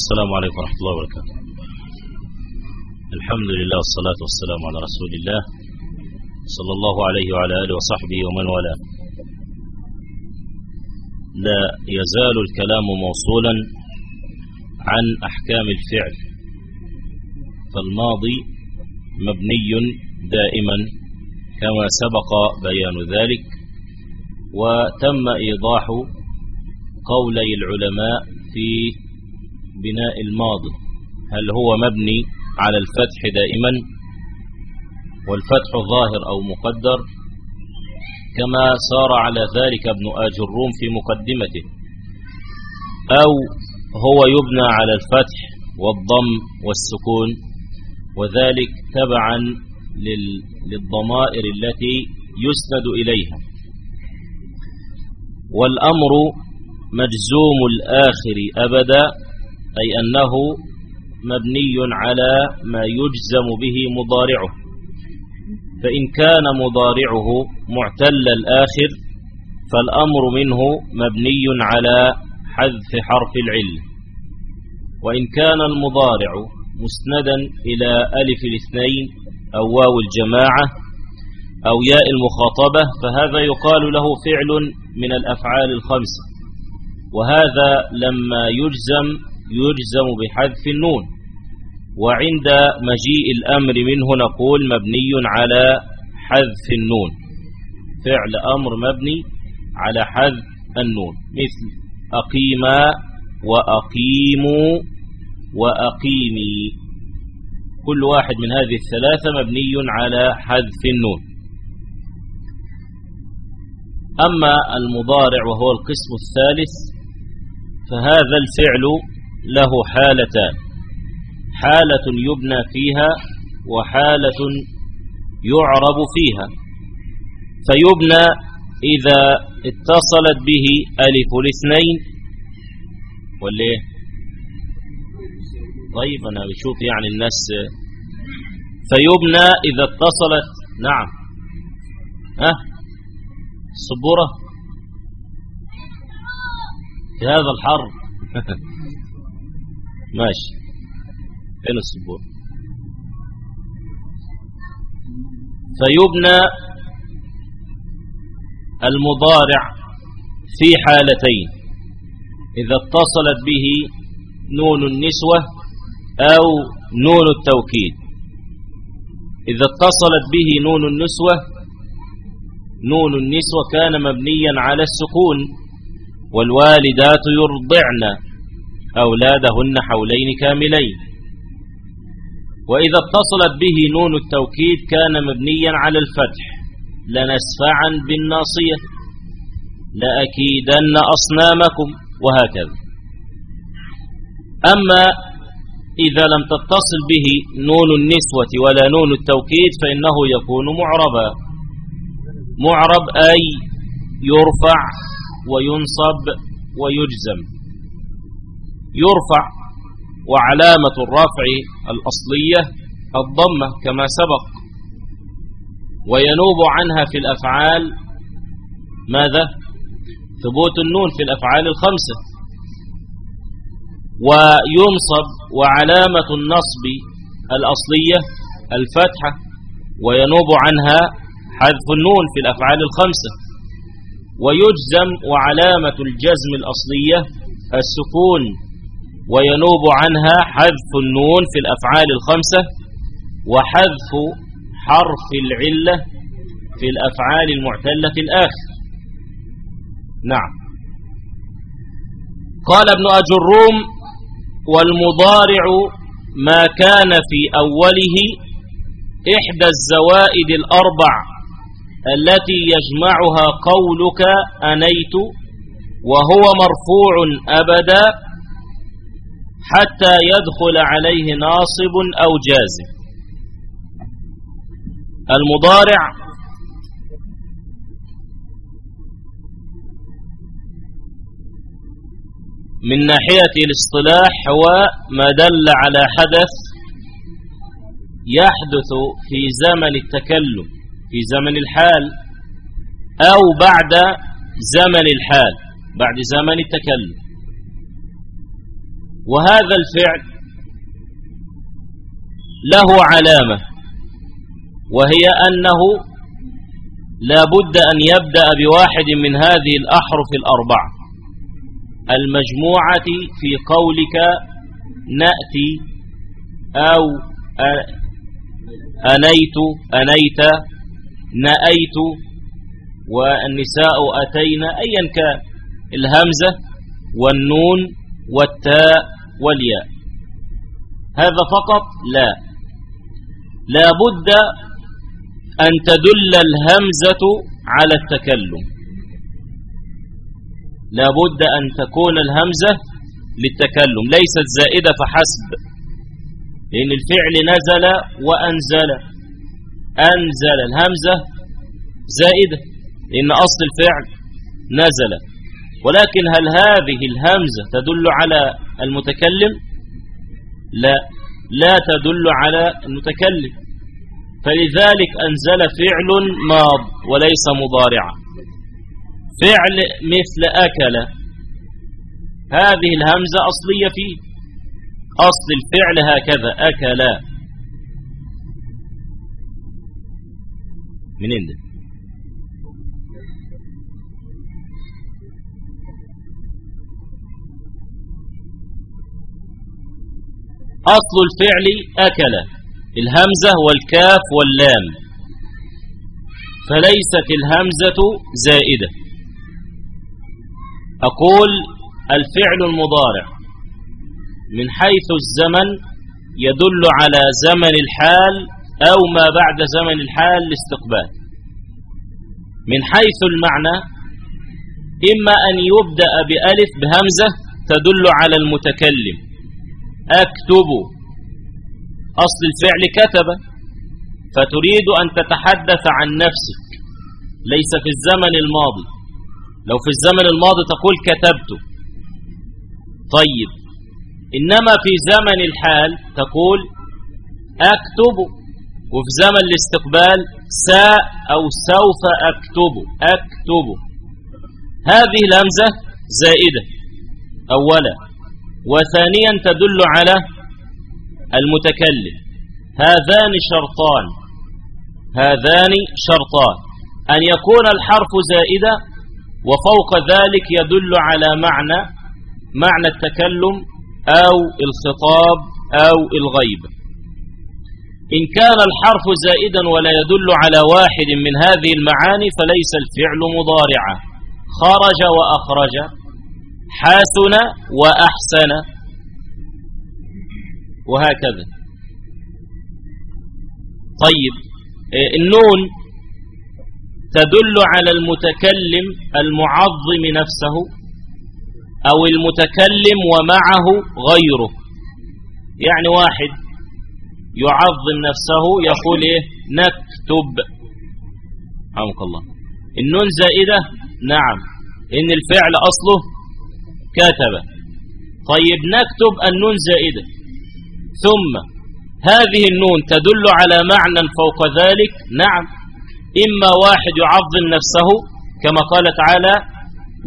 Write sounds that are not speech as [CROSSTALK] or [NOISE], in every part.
السلام عليكم ورحمة الله وبركاته. الحمد لله والصلاة والسلام على رسول الله صلى الله عليه وعلى آله وصحبه ومن والاه. لا يزال الكلام موصولا عن أحكام الفعل فالماضي مبني دائما كما سبق بيان ذلك وتم إيضاح قولي العلماء في بناء الماضي. هل هو مبني على الفتح دائما والفتح ظاهر أو مقدر؟ كما سار على ذلك ابن آج الروم في مقدمته. أو هو يبنى على الفتح والضم والسكون وذلك تبعا للضمائر التي يسند إليها. والأمر مجزوم الآخر أبدا أي أنه مبني على ما يجزم به مضارعه. فإن كان مضارعه معتل الآخر فالأمر منه مبني على حذف حرف العل. وإن كان المضارع مسندا إلى ألف الاثنين أو واو الجماعة أو ياء المخاطبة فهذا يقال له فعل من الأفعال الخمسة وهذا لما يجزم يجزم بحذف النون. وعند مجيء الأمر منه نقول مبني على حذف النون. فعل أمر مبني على حذف النون. مثل أقيما وأقيموا وأقيمي. كل واحد من هذه الثلاثة مبني على حذف النون. أما المضارع وهو القسم الثالث فهذا الفعل له حالتان. حالة يبنى فيها وحالة يعرب فيها. فيبنى إذا اتصلت به ألف الاثنين. ولا طيب أنا بشوف يعني الناس فيبنى إذا اتصلت. نعم. ها؟ السبورة. في هذا الحر [LAUGHS] ماشي. فين السبورة فيبنى المضارع في حالتين. إذا اتصلت به نون النسوة أو نون التوكيد. إذا اتصلت به نون النسوة نون النسوة كان مبنيا على السكون والوالدات يرضعن أولادهن حولين كاملين. وإذا اتصلت به نون التوكيد كان مبنيا على الفتح. لنسفعا بالناصية. لأكيدن أصنامكم. وهكذا. أما إذا لم تتصل به نون النسوة ولا نون التوكيد فإنه يكون معربا. معرب أي يرفع وينصب ويجزم. يرفع وعلامة الرفع الأصلية الضمة كما سبق وينوب عنها في الأفعال ماذا؟ ثبوت النون في الأفعال الخمسة وينصب وعلامة النصب الأصلية الفتحة وينوب عنها حذف النون في الأفعال الخمسة ويجزم وعلامة الجزم الأصلية السكون وينوب عنها حذف النون في الأفعال الخمسة وحذف حرف العلة في الأفعال المعتلة الآخر. نعم. قال ابن أجروم والمضارع ما كان في أوله إحدى الزوائد الأربع التي يجمعها قولك أنيت وهو مرفوع أبدا حتى يدخل عليه ناصب أو جازم. المضارع من ناحية الاصطلاح هو ما دل على حدث يحدث في زمن التكلم في زمن الحال أو بعد زمن الحال بعد زمن التكلم. وهذا الفعل له علامة وهي أنه لا بد أن يبدأ بواحد من هذه الأحرف الأربعة. المجموعة في قولك نأتي أو أنيت أنيت نأيت والنساء أتينا أيا كان الهمزة والنون والتاء والياء هذا فقط لا. لا بد أن تدل الهمزة على التكلم. لا بد أن تكون الهمزة للتكلم. ليست زائدة فحسب لأن الفعل نزل وأنزل. أنزل الهمزة زائدة لأن أصل الفعل نزل. ولكن هل هذه الهمزة تدل على المتكلم لا لا تدل على المتكلم. فلذلك أنزل فعل ماض وليس مضارعا. فعل مثل أكل هذه الهمزة أصلية فيه. أصل الفعل هكذا أكل. من عنده أصل الفعل أكل الهمزة والكاف واللام. فليست الهمزة زائدة. أقول الفعل المضارع. من حيث الزمن يدل على زمن الحال أو ما بعد زمن الحال لاستقبال. من حيث المعنى إما أن يبدأ بألف بهمزة تدل على المتكلم. أكتب أصل الفعل كتب فتريد أن تتحدث عن نفسك. ليس في الزمن الماضي. لو في الزمن الماضي تقول كتبت. طيب إنما في زمن الحال تقول أكتب وفي زمن الاستقبال سا أو سوف أكتب. أكتب. هذه الهمزة زائدة. أولا وثانيا تدل على المتكلم. هذان شرطان. هذان شرطان. أن يكون الحرف زائدة وفوق ذلك يدل على معنى معنى التكلم أو الخطاب أو الغيب. إن كان الحرف زائدا ولا يدل على واحد من هذه المعاني فليس الفعل مضارعا. خرج وأخرج. حسن وأحسن. وهكذا. طيب النون تدل على المتكلم المعظم نفسه أو المتكلم ومعه غيره. يعني واحد يعظم نفسه يقول إيه؟ نكتب. عمك الله. النون زائدة نعم. إن الفعل أصله كتب. طيب نكتب النون زائدة. ثم هذه النون تدل على معنى فوق ذلك؟ نعم. إما واحد يعظم نفسه كما قال تعالى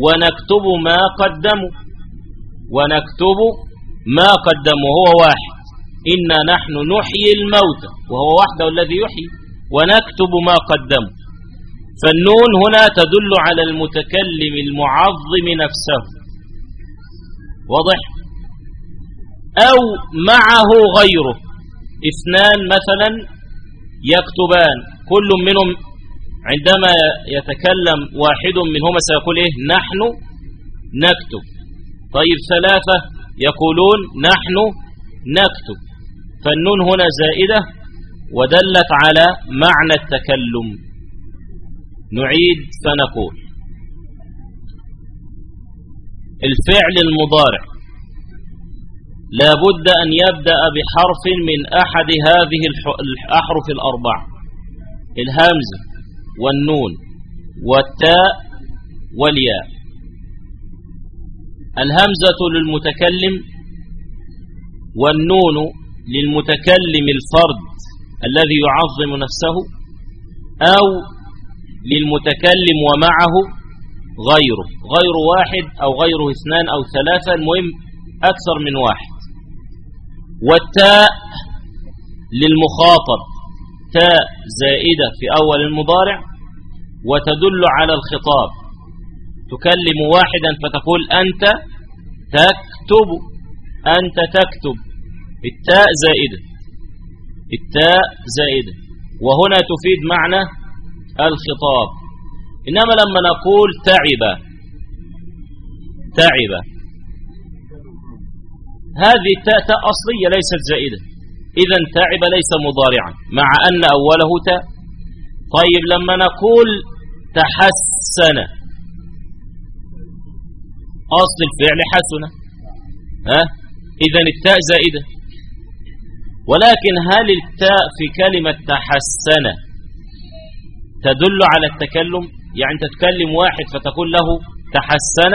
ونكتب ما قدموا. ونكتب ما قدموا هو واحد. إنا نحن نحيي الموت وهو وحده الذي يحيي. ونكتب ما قدموا. فالنون هنا تدل على المتكلم المعظم نفسه. واضح؟ أو معه غيره. اثنان مثلا يكتبان. كل منهم عندما يتكلم واحد منهما سيقول إيه؟ نحن نكتب. طيب ثلاثة يقولون نحن نكتب. فالنون هنا زائدة ودلت على معنى التكلم. نعيد فنقول الفعل المضارع. لا بد أن يبدأ بحرف من أحد هذه الأحرف الأربعة الهمزة والنون والتاء والياء. الهمزة للمتكلم والنون للمتكلم الفرد الذي يعظم نفسه أو للمتكلم ومعه غيره غير واحد أو غيره اثنان أو ثلاثة المهم أكثر من واحد. والتاء للمخاطب تاء زائدة في أول المضارع وتدل على الخطاب. تكلم واحدا فتقول أنت تكتب أنت تكتب. التاء زائدة التاء زائدة. وهنا تفيد معنى الخطاب. إنما لما نقول تعب. تعب. هذه التاء تاء أصلية ليست زائدة. إذا تعب ليس مضارعا مع أن أوله تاء. طيب لما نقول تحسن. أصل الفعل حسن. ها؟ إذا التاء زائدة. ولكن هل التاء في كلمة تحسن تدل على التكلم؟ يعني أنت تكلم واحد فتقول له تحسن.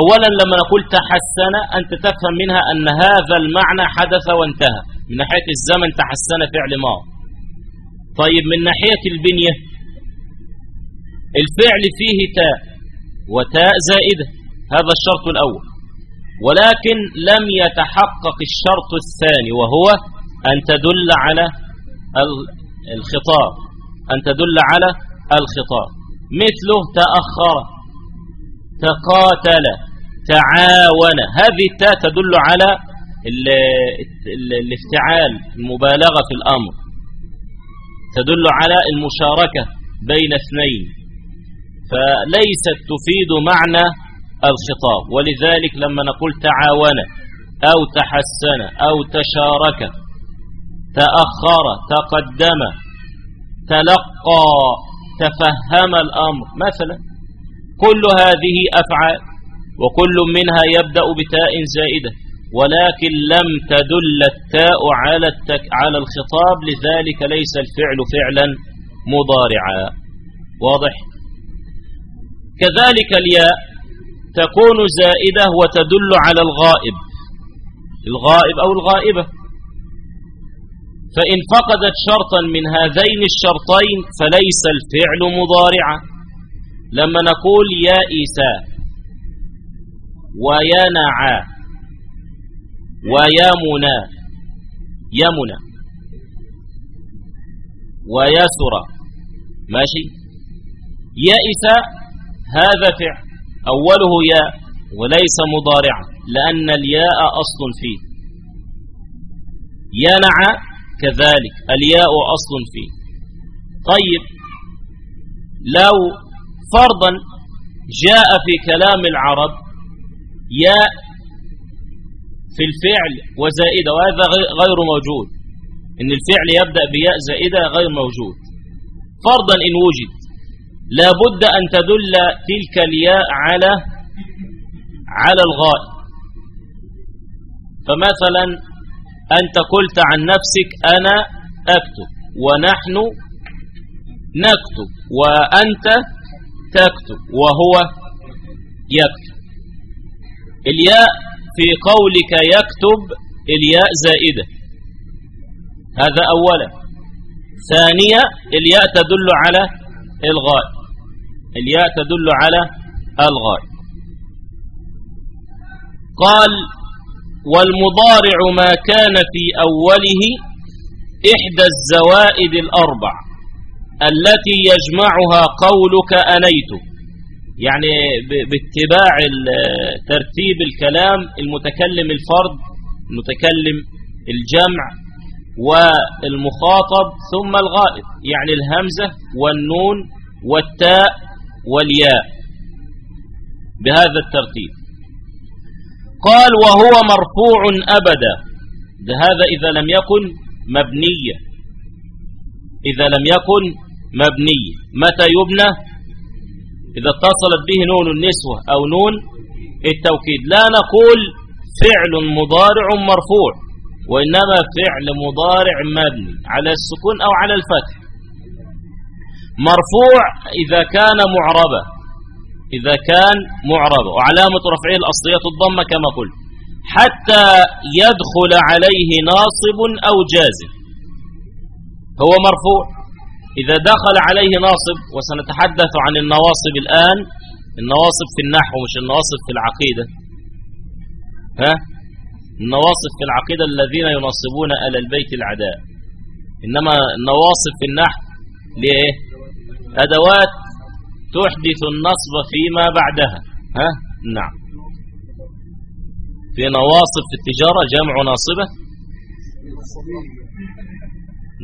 أولا لما نقول تحسن أنت تفهم منها أن هذا المعنى حدث وانتهى. من ناحية الزمن تحسن فعل ما. طيب من ناحية البنية الفعل فيه تاء وتاء زائدة. هذا الشرط الأول. ولكن لم يتحقق الشرط الثاني وهو أن تدل على الخطاب. أن تدل على الخطاب. مثله تأخر تقاتل تعاون. هذه التاء تدل على الافتعال المبالغة في الأمر. تدل على المشاركة بين اثنين. فليست تفيد معنى الخطاب. ولذلك لما نقول تعاون أو تحسن أو تشارك تأخر تقدم تلقى تفهم الأمر. مثلا كل هذه أفعال وكل منها يبدأ بتاء زائدة ولكن لم تدل التاء على, التك على الخطاب لذلك ليس الفعل فعلا مضارعا. واضح؟ كذلك الياء تكون زائدة وتدل على الغائب. الغائب أو الغائبة. فإن فقدت شرطا من هذين الشرطين فليس الفعل مضارعا. لما نقول يائسا وينعى ويمنى يمنى ويسرى ماشي؟ يائس هذا فعل أوله ياء وليس مضارعا لأن الياء أصل فيه. ينع كذلك. الياء أصل فيه. طيب. لو فرضا جاء في كلام العرب ياء في الفعل وزائدة وهذا غير موجود. إن الفعل يبدأ بياء زائدة غير موجود. فرضا إن وجد. لا بد أن تدل تلك الياء على على الغائب فمثلا أنت قلت عن نفسك أنا أكتب ونحن نكتب وأنت تكتب وهو يكتب. الياء في قولك يكتب الياء زائدة. هذا أولا. ثانيا الياء تدل على الغائب الياء تدل على الغائب قال والمضارع ما كان في أوله إحدى الزوائد الأربع التي يجمعها قولك أنيت. يعني باتباع ترتيب الكلام المتكلم الفرد المتكلم الجمع والمخاطب ثم الغائب يعني الهمزة والنون والتاء والياء. بهذا الترتيب. قال وهو مرفوع أبدا. هذا إذا لم يكن مبنيا إذا لم يكن مبنيا متى يبنى؟ إذا اتصلت به نون النسوة أو نون التوكيد. لا نقول فعل مضارع مرفوع وإنما فعل مضارع مبني. على السكون أو على الفتح. مرفوع إذا كان معربا إذا كان معربا وعلامة رفعه الأصلية الضمة كما قلت حتى يدخل عليه ناصب أو جازم. هو مرفوع. إذا دخل عليه ناصب وسنتحدث عن النواصب الآن النواصب في النحو مش النواصب في العقيدة. ها؟ النواصب في العقيدة الذين ينصبون على البيت العداء. إنما النواصب في النحو ليه؟ أدوات تحدث النصب فيما بعدها. ها؟ نعم. في نواصب في التجارة جمع ناصبة.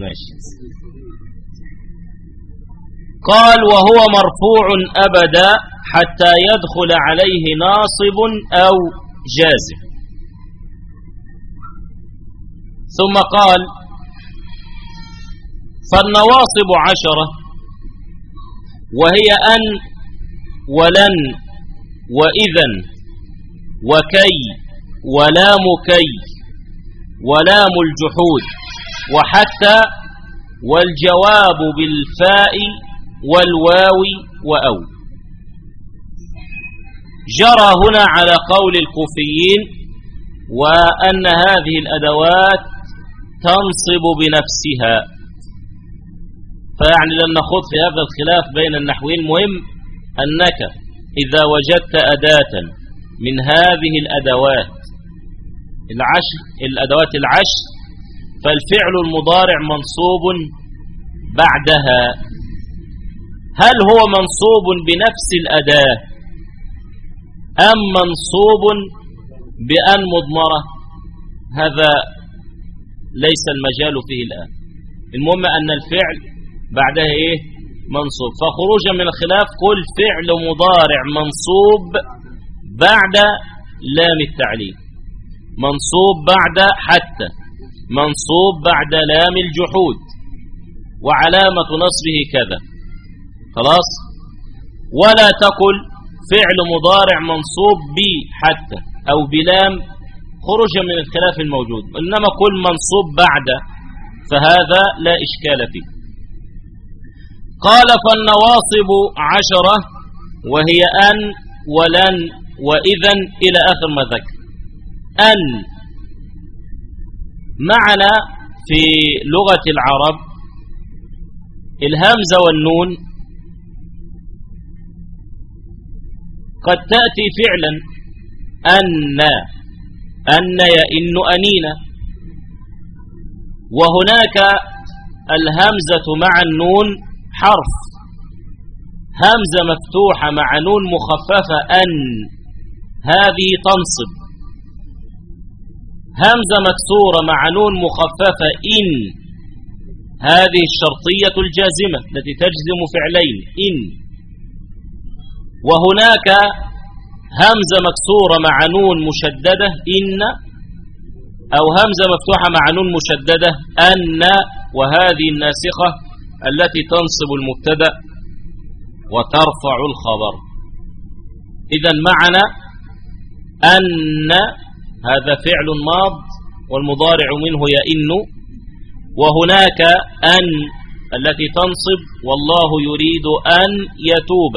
ماشي. قال وهو مرفوع أبدا حتى يدخل عليه ناصب أو جازم. ثم قال فالنواصب عشرة وهي أن ولن وإذا وكي ولام كي ولام الجحود وحتى والجواب بالفاء والواو وأو. جرى هنا على قول الكوفيين وأن هذه الأدوات تنصب بنفسها. فيعني لن نخوض في هذا الخلاف بين النحوين. مهم أنك إذا وجدت أداة من هذه الأدوات العشر الأدوات العشر فالفعل المضارع منصوب بعدها. هل هو منصوب بنفس الأداة أم منصوب بأن مضمرة؟ هذا ليس المجال فيه الآن. المهم أن الفعل بعدها إيه؟ منصوب. فخروجا من الخلاف قل فعل مضارع منصوب بعد لام التعليم منصوب بعد حتى. منصوب بعد لام الجحود. وعلامة نصبه كذا. خلاص؟ ولا تقل فعل مضارع منصوب بي حتى أو بلام خرج من الخلاف الموجود. إنما كل منصوب بعد فهذا لا إشكال فيه. قال فالنواصب عشرة وهي أن ولن وإذا إلى آخر ما ذكر. أن معنى في لغة العرب الهمزة والنون قد تأتي فعلا أن أن يئن أنينا وهناك الهمزة مع النون حرف. همزة مفتوحة مع نون مخففة أن. هذه تنصب. همزة مكسورة مع نون مخففة إن. هذه الشرطية الجازمة التي تجزم فعلين إن. وهناك همزة مكسورة مع نون مشددة إن. أو همزة مفتوحة مع نون مشددة أن. وهذه الناسخة التي تنصب المبتدأ وترفع الخبر. إذا معنى أن هذا فعل ماض والمضارع منه يئن وهناك أن التي تنصب والله يريد أن يتوب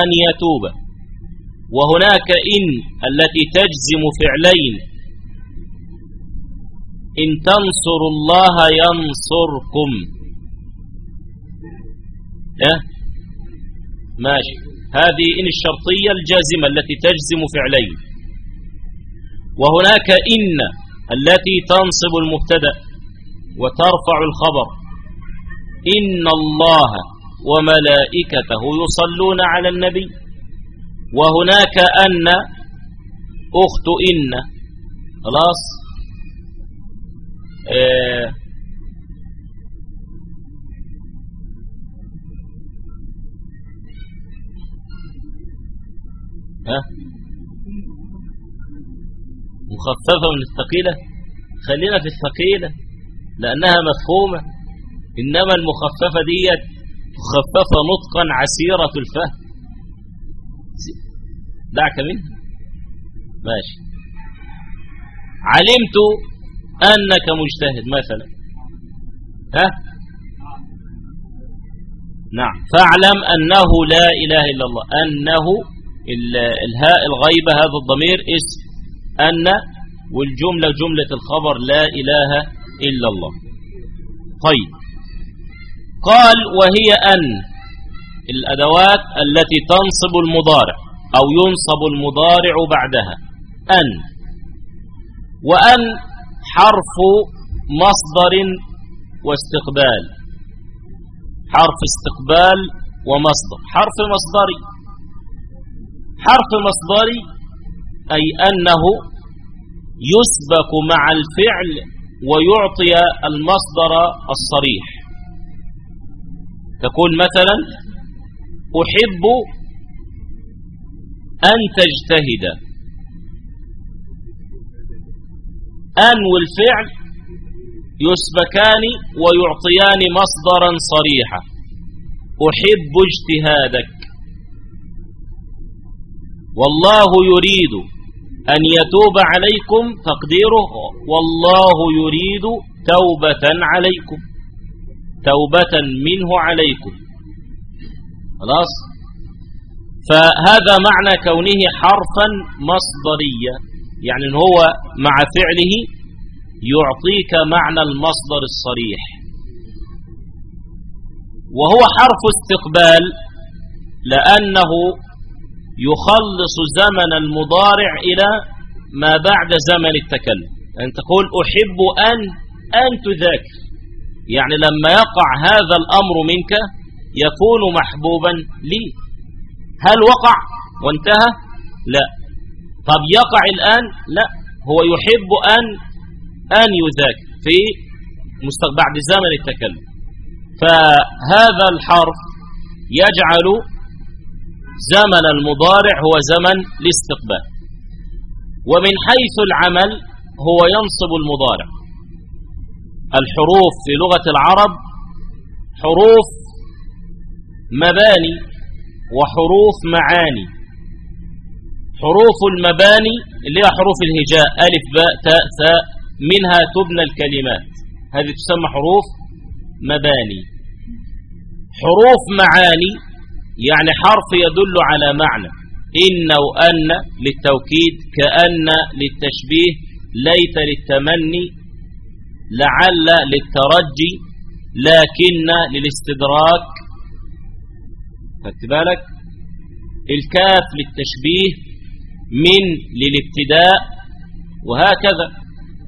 أن يتوب. وهناك إن التي تجزم فعلين. إن تنصروا الله ينصركم. ماشي. هذه إن الشرطية الجازمة التي تجزم فعلين. وهناك إن التي تنصب المبتدأ وترفع الخبر. إن الله وملائكته يصلون على النبي. وهناك أن أخت إن. خلاص؟ آه مخففة من الثقيلة؟ خلينا في الثقيلة لأنها مفهومة. إنما المخففة ديت مخففة نطقا عسيرة الفهم. دعك منها. ماشي. علمت أنك مجتهد مثلا. ها؟ نعم. فاعلم أنه لا إله إلا الله. أنه الهاء الغيبة هذا الضمير اسم أن والجملة جملة الخبر لا إله إلا الله. طيب. قال وهي أن الأدوات التي تنصب المضارع أو ينصب المضارع بعدها. أن. وأن حرف مصدر واستقبال. حرف استقبال ومصدر. حرف مصدري حرف مصدري أي أنه يسبك مع الفعل ويعطي المصدر الصريح. تقول مثلا أحب أن تجتهد. أن والفعل يسبكان ويعطيان مصدرا صريحا. أحب اجتهادك. والله يريد أن يتوب عليكم تقديره. والله يريد توبة عليكم توبة منه عليكم. خلاص؟ فهذا معنى كونه حرفا مصدريا. يعني إن هو مع فعله يعطيك معنى المصدر الصريح. وهو حرف استقبال لأنه يخلص زمن المضارع إلى ما بعد زمن التكلم. أن تقول أحب أن أن تذاكر. يعني لما يقع هذا الأمر منك يكون محبوبا لي. هل وقع وانتهى؟ لا. طب يقع الآن؟ لا. هو يحب أن أن يذاكر في بعد زمن التكلم. فهذا الحرف يجعل زمن المضارع هو زمن الاستقبال. ومن حيث العمل هو ينصب المضارع. الحروف في لغة العرب حروف مباني وحروف معاني. حروف المباني اللي هي حروف الهجاء ألف باء تاء ثاء منها تبنى الكلمات. هذه تسمى حروف مباني. حروف معاني يعني حرف يدل على معنى. إن وأن للتوكيد كأن للتشبيه ليت للتمني لعل للترجي لكن للاستدراك. بالك؟ الكاف للتشبيه من للابتداء وهكذا.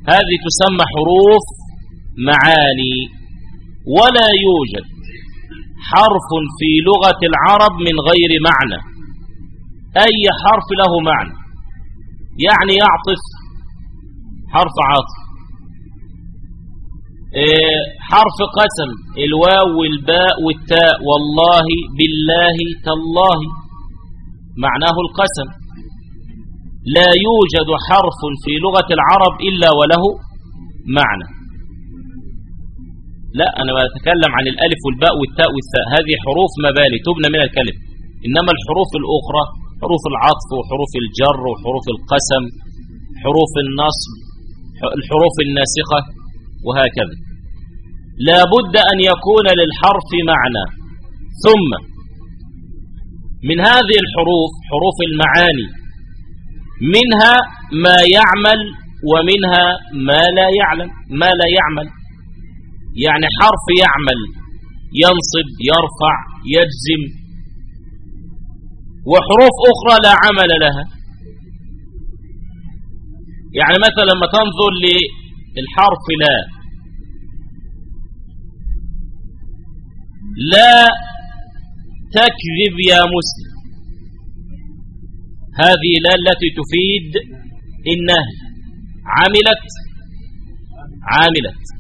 هذه تسمى حروف معاني ولا يوجد حرف في لغة العرب من غير معنى. أي حرف له معنى. يعني يعطف حرف عاطف. إيه حرف قسم. الواو والباء والتاء. والله بالله تالله. معناه القسم. لا يوجد حرف في لغة العرب إلا وله معنى. لا أنا بتكلم عن الألف والباء والتاء والثاء هذه حروف مبالي تبنى من الكلم. إنما الحروف الأخرى حروف العطف وحروف الجر وحروف القسم حروف النصب الحروف الناسخة وهكذا. لا بد أن يكون للحرف معنى. ثم من هذه الحروف حروف المعاني منها ما يعمل ومنها ما لا يعلم ما لا يعمل. يعني حرف يعمل ينصب يرفع يجزم وحروف أخرى لا عمل لها. يعني مثلا لما تنظر للحرف لا لا تكذب يا مسلم. هذه لا التي تفيد النهي عملت عاملت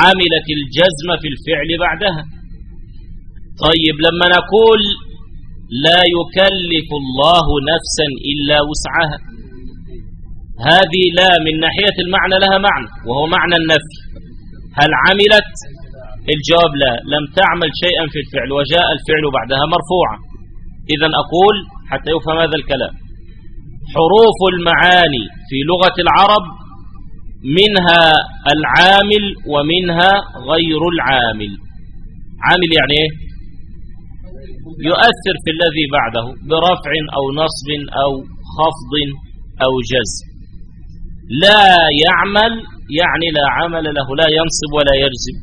عملت الجزم في الفعل بعدها. طيب لما نقول لا يكلف الله نفسا إلا وسعها هذه لا من ناحية المعنى لها معنى وهو معنى النفي. هل عملت؟ الجواب لا. لم تعمل شيئا في الفعل وجاء الفعل بعدها مرفوعا. إذا أقول حتى يفهم هذا الكلام. حروف المعاني في لغة العرب منها العامل ومنها غير العامل. عامل يعني إيه؟ يؤثر في الذي بعده برفع أو نصب أو خفض أو جزم. لا يعمل يعني لا عمل له لا ينصب ولا يجزم.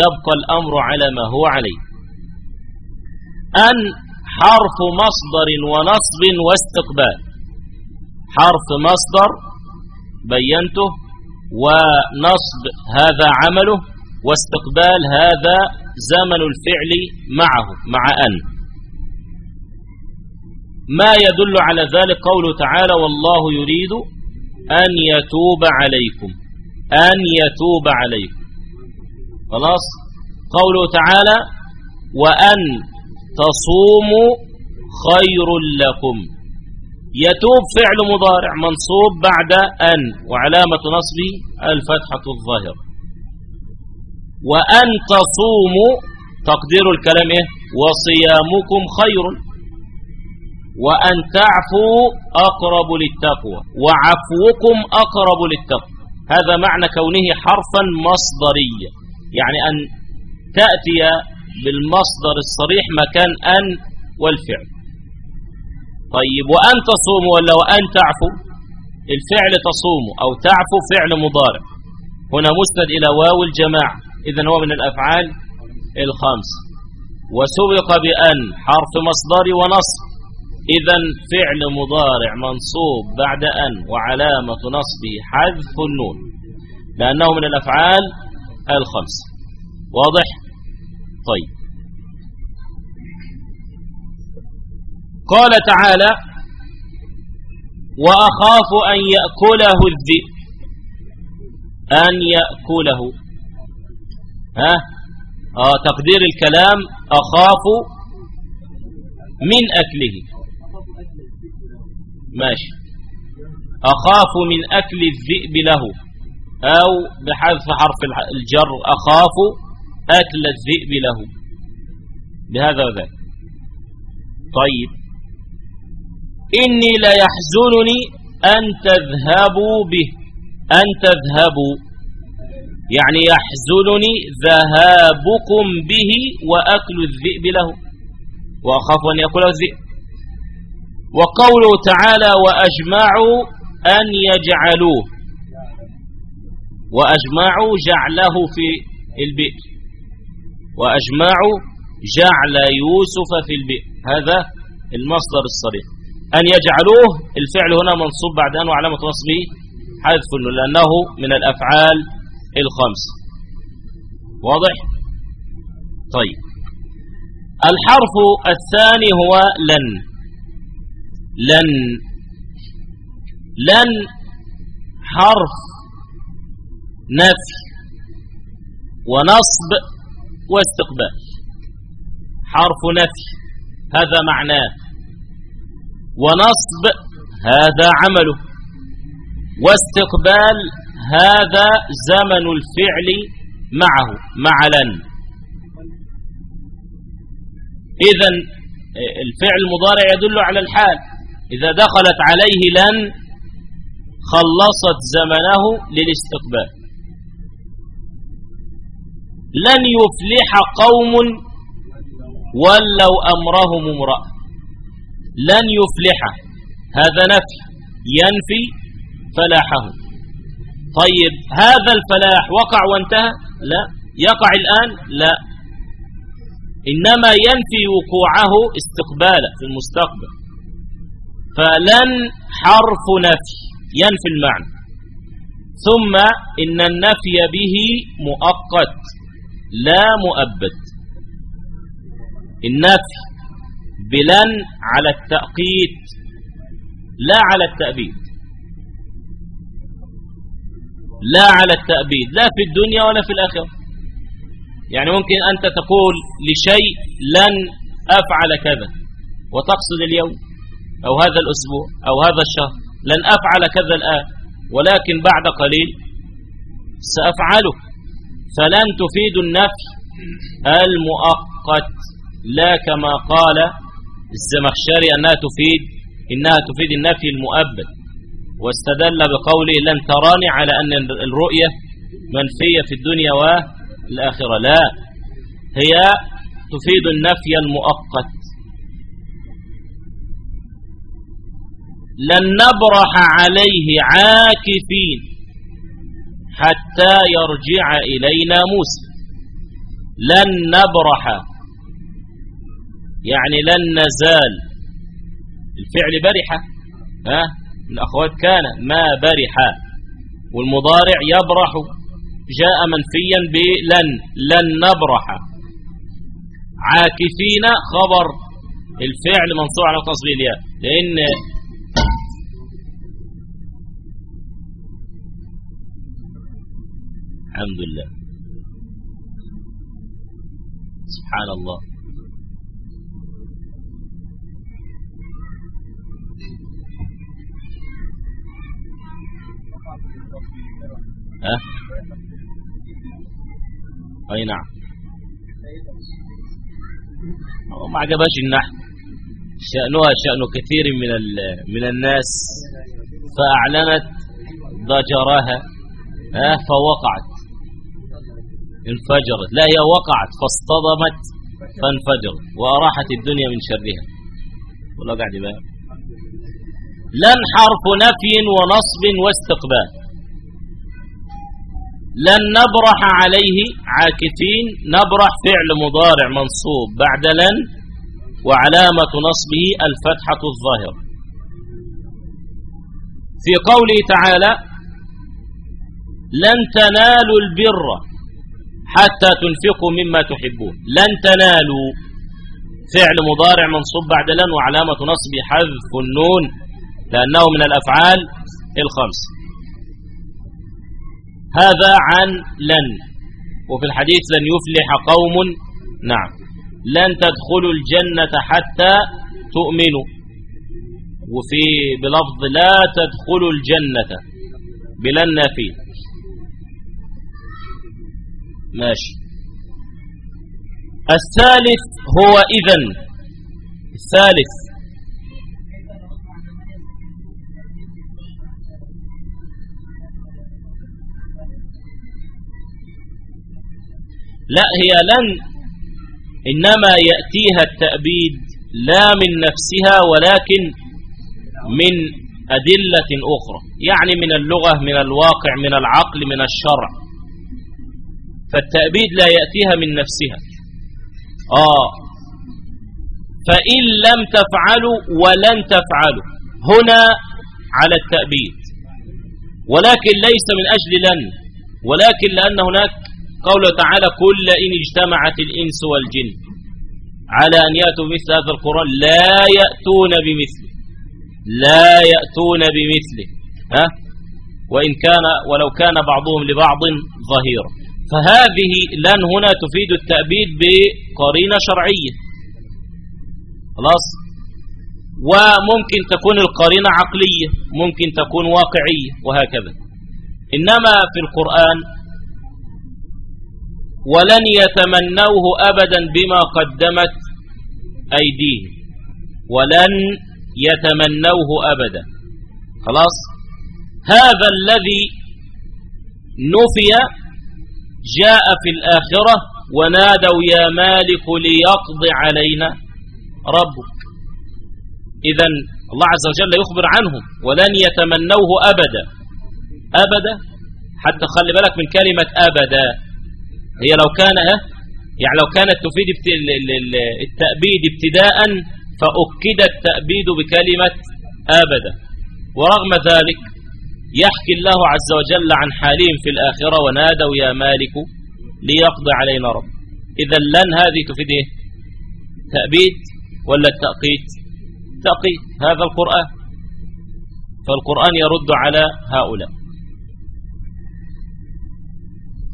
يبقى الأمر على ما هو عليه. أن حرف مصدر ونصب واستقبال. حرف مصدر بينته ونصب هذا عمله واستقبال هذا زمن الفعل معه مع أن. ما يدل على ذلك قوله تعالى والله يريد أن يتوب عليكم أن يتوب عليكم. خلاص؟ قوله تعالى وأن تصوموا خير لكم. يتوب فعل مضارع منصوب بعد أن وعلامة نصبه الفتحة الظاهرة. وأن تصوموا تقدير الكلام إيه؟ وصيامكم خير. وأن تعفوا أقرب للتقوى وعفوكم أقرب للتقوى. هذا معنى كونه حرفا مصدريا يعني أن تأتي بالمصدر الصريح مكان أن والفعل. طيب وأن تصوموا ولا وأن تعفوا؟ الفعل تصوم أو تعفو فعل مضارع. هنا مسند إلى واو الجماعة. إذا هو من الأفعال الخمس. وسبق بأن حرف مصدر ونصب. إذا فعل مضارع منصوب بعد أن وعلامة نصبه حذف النون. لأنه من الأفعال الخمس. واضح؟ طيب. قال تعالى وأخاف أن يأكله الذئب. أن يأكله. ها؟ آه تقدير الكلام أخاف من أكله. ماشي. أخاف من أكل الذئب له. أو بحذف حرف الجر أخاف أكل الذئب له. بهذا وذاك. طيب. إني ليحزنني أن تذهبوا به. أن تذهبوا. يعني يحزنني ذهابكم به وأكل الذئب له. وأخاف أن يأكله الذئب. وقوله تعالى وأجمعوا أن يجعلوه. وأجمعوا جعله في البئر. وأجمعوا جعل يوسف في البئر. هذا المصدر الصريح. أن يجعلوه الفعل هنا منصوب بعد أن وعلامة نصبه حذف لأنه من الأفعال الخمس. واضح؟ طيب. الحرف الثاني هو لن. لن. لن حرف نفي. ونصب واستقبال. حرف نفي. هذا معناه. ونصب هذا عمله. واستقبال هذا زمن الفعل معه مع لن إذا الفعل المضارع يدل على الحال. إذا دخلت عليه لن خلصت زمنه للاستقبال. لن يفلح قوم ولوا أمرهم امرأة. لن يفلح. هذا نفي. ينفي فلاحه. طيب هذا الفلاح وقع وانتهى؟ لا. يقع الآن؟ لا. إنما ينفي وقوعه استقبالا في المستقبل. فلن حرف نفي. ينفي المعنى. ثم إن النفي به مؤقت. لا مؤبد. النفي بلن على التأقيت لا على التأبيد. لا على التأبيد لا في الدنيا ولا في الآخرة. يعني ممكن أنت تقول لشيء لن أفعل كذا وتقصد اليوم أو هذا الأسبوع أو هذا الشهر لن أفعل كذا الآن ولكن بعد قليل سأفعله. فلن تفيد النفي المؤقت لا كما قال الزمخشري أنها تفيد إنها تفيد النفي المؤبد. واستدل بقوله لن تراني على أن الرؤية منفية في الدنيا والآخرة. لا. هي تفيد النفي المؤقت. لن نبرح عليه عاكفين حتى يرجع إلينا موسى. لن نبرح يعني لن نزال. الفعل برحة ها؟ من أخوات كان ما برح. والمضارع يبرح جاء منفيا بلن لن نبرح. عاكفين خبر. الفعل منصوب على تصبيح الياء لأن الحمد لله. سبحان الله. ها؟ أي نعم. ما عجبهاش النحو شأنها شأن كثير من من الناس. فأعلنت ضجرها ها؟ فوقعت. انفجرت. لا هي وقعت. فاصطدمت فانفجرت. وأراحت الدنيا من شرها. والله قاعد بقى لن حرف نفي ونصب واستقبال. لن نبرح عليه عاكفين نبرح فعل مضارع منصوب بعد لن وعلامة نصبه الفتحة الظاهرة. في قوله تعالى لن تنالوا البر حتى تنفقوا مما تحبون لن تنالوا فعل مضارع منصوب بعد لن وعلامة نصبه حذف النون لأنه من الأفعال الخمس. هذا عن لن. وفي الحديث لن يفلح قوم. نعم. لن تدخلوا الجنة حتى تؤمنوا. وفي بلفظ لا تدخلوا الجنة بلن فيه. ماشي. الثالث هو إذن. الثالث لا هي لن إنما يأتيها التأبيد لا من نفسها ولكن من أدلة أخرى يعني من اللغة من الواقع من العقل من الشرع. فالتأبيد لا يأتيها من نفسها. آه فإن لم تفعلوا ولن تفعلوا. هنا على التأبيد. ولكن ليس من أجل لن ولكن لأن هناك قوله تعالى كل إن اجتمعت الإنس والجن. على أن يأتوا مثل هذا القرآن لا يأتون بمثله. لا يأتون بمثله. ها؟ وإن كان ولو كان بعضهم لبعض ظهيرا. فهذه لن هنا تفيد التأبيد بقرينة شرعية. خلاص؟ وممكن تكون القرينة عقلية ممكن تكون واقعية وهكذا. إنما في القرآن ولن يتمنوه أبدا بما قدمت أيديهم. ولن يتمنوه أبدا. خلاص؟ هذا الذي نفي جاء في الآخرة ونادوا يا مالك ليقضي علينا ربك. إذا الله عز وجل يخبر عنهم. ولن يتمنوه أبدا. أبدا؟ حتى خلي بالك من كلمة أبدا. هي لو كان يعني لو كانت تفيد التأبيد ابتداء فأكد التأبيد بكلمة أبدا. ورغم ذلك يحكي الله عز وجل عن حالهم في الآخرة ونادوا يا مالك ليقضي علينا رب. إذا لن هذه تفيد إيه؟ تأبيد ولا التأقيت؟ تأقيت. هذا القرآن. فالقرآن يرد على هؤلاء.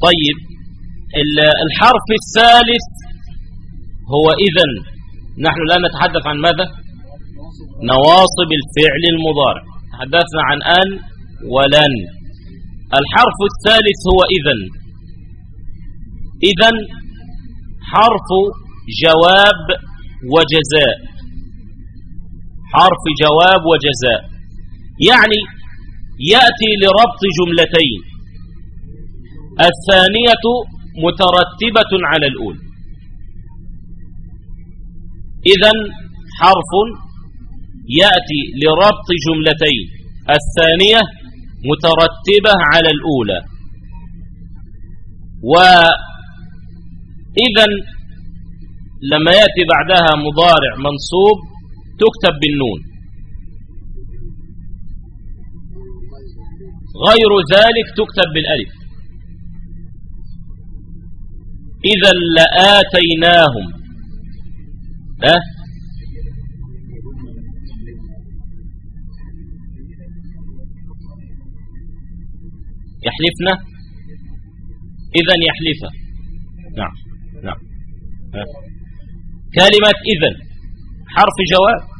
طيب الحرف الثالث هو إذن. نحن الآن نتحدث عن ماذا؟ نواصب الفعل المضارع. تحدثنا عن أن ولن. الحرف الثالث هو إذن. إذن حرف جواب وجزاء. حرف جواب وجزاء. يعني يأتي لربط جملتين. الثانية مترتبة على الأولى إذا حرف يأتي لربط جملتين. الثانية مترتبة على الأولى. وإذا لما يأتي بعدها مضارع منصوب تكتب بالنون. غير ذلك تكتب بالألف. إذا لآتيناهم. أه؟ يحلفنا؟ إذا يحلف. نعم نعم. أه؟ كلمة إذا حرف جواب.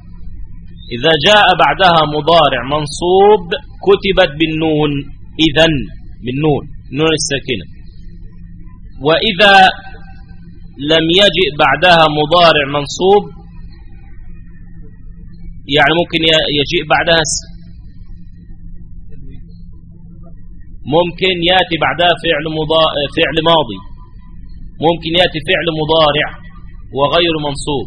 إذا جاء بعدها مضارع منصوب كتبت بالنون إذا بالنون نون الساكنة. وإذا لم يجئ بعدها مضارع منصوب يعني ممكن يجيء بعدها ممكن يأتي بعدها فعل, مضا... فعل ماضي ممكن يأتي فعل مضارع وغير منصوب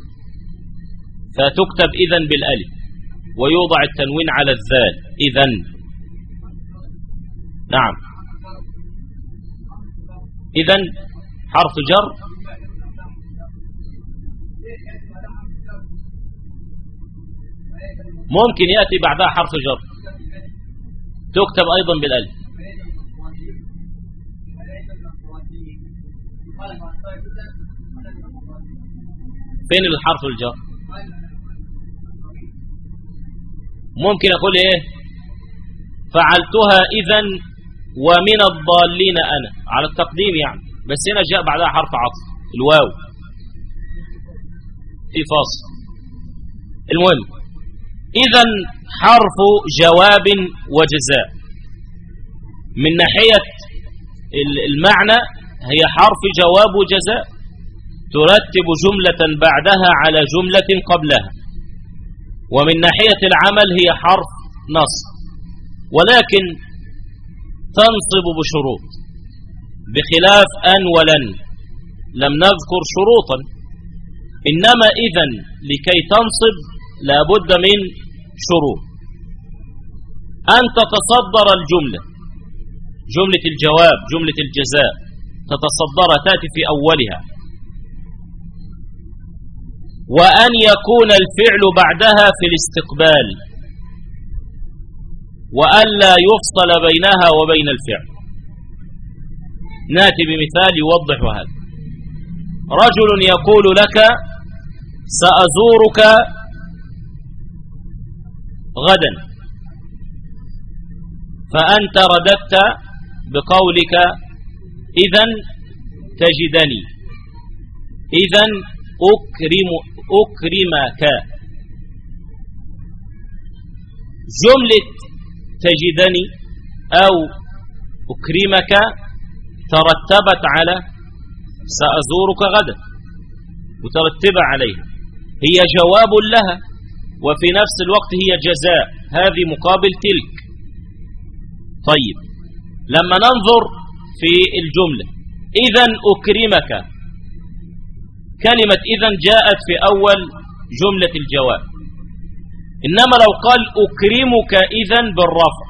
فتكتب إذا بالألف ويوضع التنوين على الذال إذا نعم. إذا حرف جر ممكن يأتي بعدها حرف جر. تكتب أيضا بالألف. فين الحرف الجر؟ ممكن أقول إيه؟ فعلتها إذا ومن الضالين أنا. على التقديم يعني. بس هنا جاء بعدها حرف عطف. الواو. في فاصل المهم. إذا حرف جواب وجزاء. من ناحية المعنى هي حرف جواب وجزاء. ترتب جملة بعدها على جملة قبلها. ومن ناحية العمل هي حرف نصب ولكن تنصب بشروط. بخلاف أن ولن. لم نذكر شروطا. إنما إذا لكي تنصب لابد من شروط. أن تتصدر الجملة. جملة الجواب جملة الجزاء. تتصدر تأتي في أولها. وأن يكون الفعل بعدها في الاستقبال. وألا يفصل بينها وبين الفعل. نأتي بمثال يوضح هذا. رجل يقول لك سأزورك غدا. فأنت رددت بقولك إذا تجدني. إذا أكرم أكرمك. جملة تجدني أو أكرمك ترتبت على سأزورك غدا مترتبة عليها. هي جواب لها وفي نفس الوقت هي جزاء. هذه مقابل تلك. طيب لما ننظر في الجملة إذا أكرمك. كلمة إذا جاءت في أول جملة الجواب. إنما لو قال أكرمك إذا بالرفع.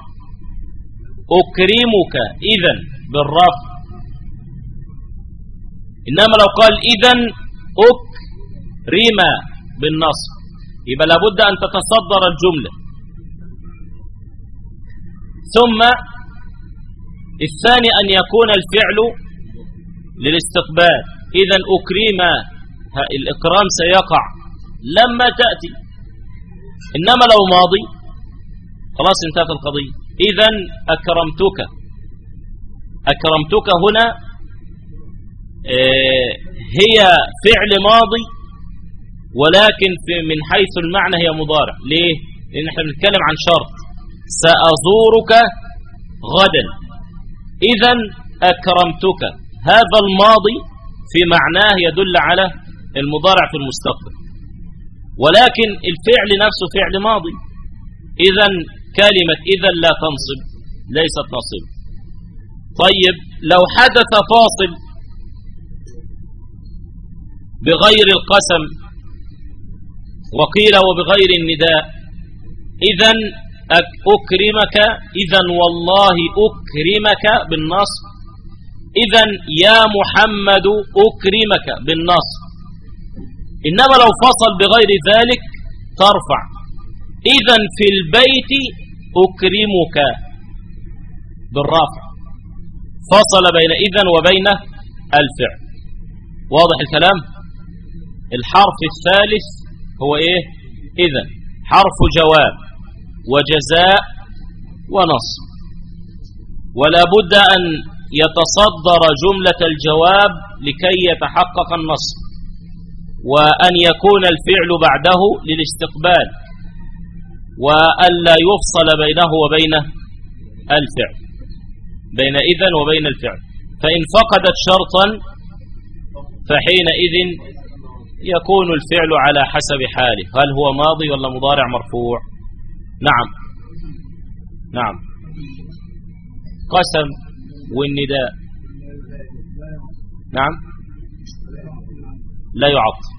أكرمك إذا بالرفع. إنما لو قال إذا أكرم بالنصر. يبقى لابد أن تتصدر الجملة. ثم الثاني أن يكون الفعل للاستقبال. إذا أكرم الإكرام سيقع. لما تأتي إنما لو ماضي خلاص انتهت القضية. إذا أكرمتك. أكرمتك هنا آه، هي فعل ماضي ولكن في من حيث المعنى هي مضارع. ليه؟ لأن إحنا بنتكلم عن شرط. سأزورك غدا. إذا أكرمتك. هذا الماضي في معناه يدل على المضارع في المستقبل. ولكن الفعل نفسه فعل ماضي. إذا كلمة إذا لا تنصب ليست نصب طيب لو حدث فاصل بغير القسم وقيل وبغير النداء إذا أكرمك إذا والله أكرمك بالنصب. إذا يا محمد أكرمك بالنصب. إنما لو فصل بغير ذلك ترفع. إذا في البيت أكرمك بالرافع فصل بين إذن وبين الفعل. واضح الكلام؟ الحرف الثالث هو إيه؟ إذن. حرف جواب وجزاء ونصب. ولا بد أن يتصدر جملة الجواب لكي يتحقق النصب. وأن يكون الفعل بعده للاستقبال وألا يفصل بينه وبين الفعل بين إذن وبين الفعل. فإن فقدت شرطا فحينئذ يكون الفعل على حسب حاله. هل هو ماضي ولا مضارع مرفوع؟ نعم. نعم. قسم والنداء. نعم. لا يعط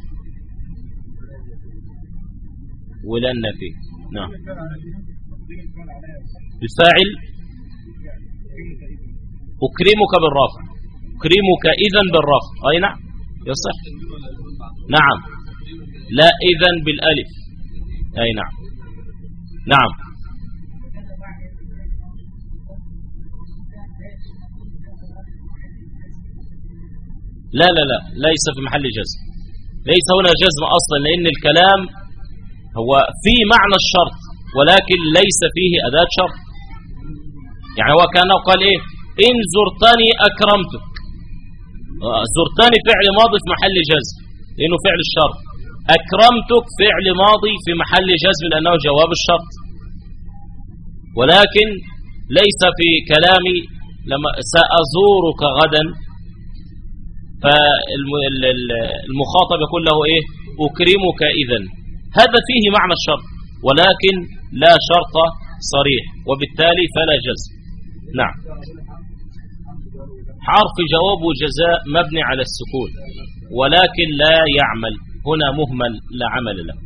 ولا النفي نعم. الفاعل أكرمك بالرفع. أكرمك إذا بالرفع. أي نعم يصح. نعم. لا إذا بالألف. أي نعم نعم. لا لا لا. ليس في محل جزم. ليس هنا جزم أصلا لأن الكلام هو في معنى الشرط ولكن ليس فيه أداة شرط. يعني هو كان قال إيه؟ إن زرتني أكرمتك. زرتني فعل ماضي في محل جزم لأنه فعل الشرط. أكرمتك فعل ماضي في محل جزم لأنه جواب الشرط. ولكن ليس في كلامي لما سأزورك غدا. فالمخاطب يقول له إيه؟ أكرمك إذن. هذا فيه معنى الشرط ولكن لا شرط صريح وبالتالي فلا جزم. نعم. حرف جواب وجزاء مبني على السكون ولكن لا يعمل. هنا مهمل لا عمل له.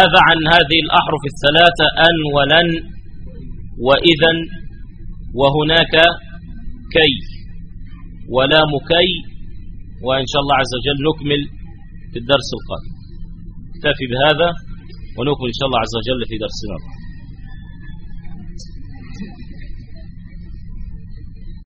هذا عن هذه الأحرف الثلاثة أن ولن وإذا وهناك كي ولا مكي وإن شاء الله عز وجل نكمل في الدرس القادم. اكتفي بهذا ونكمل إن شاء الله عز وجل في درسنا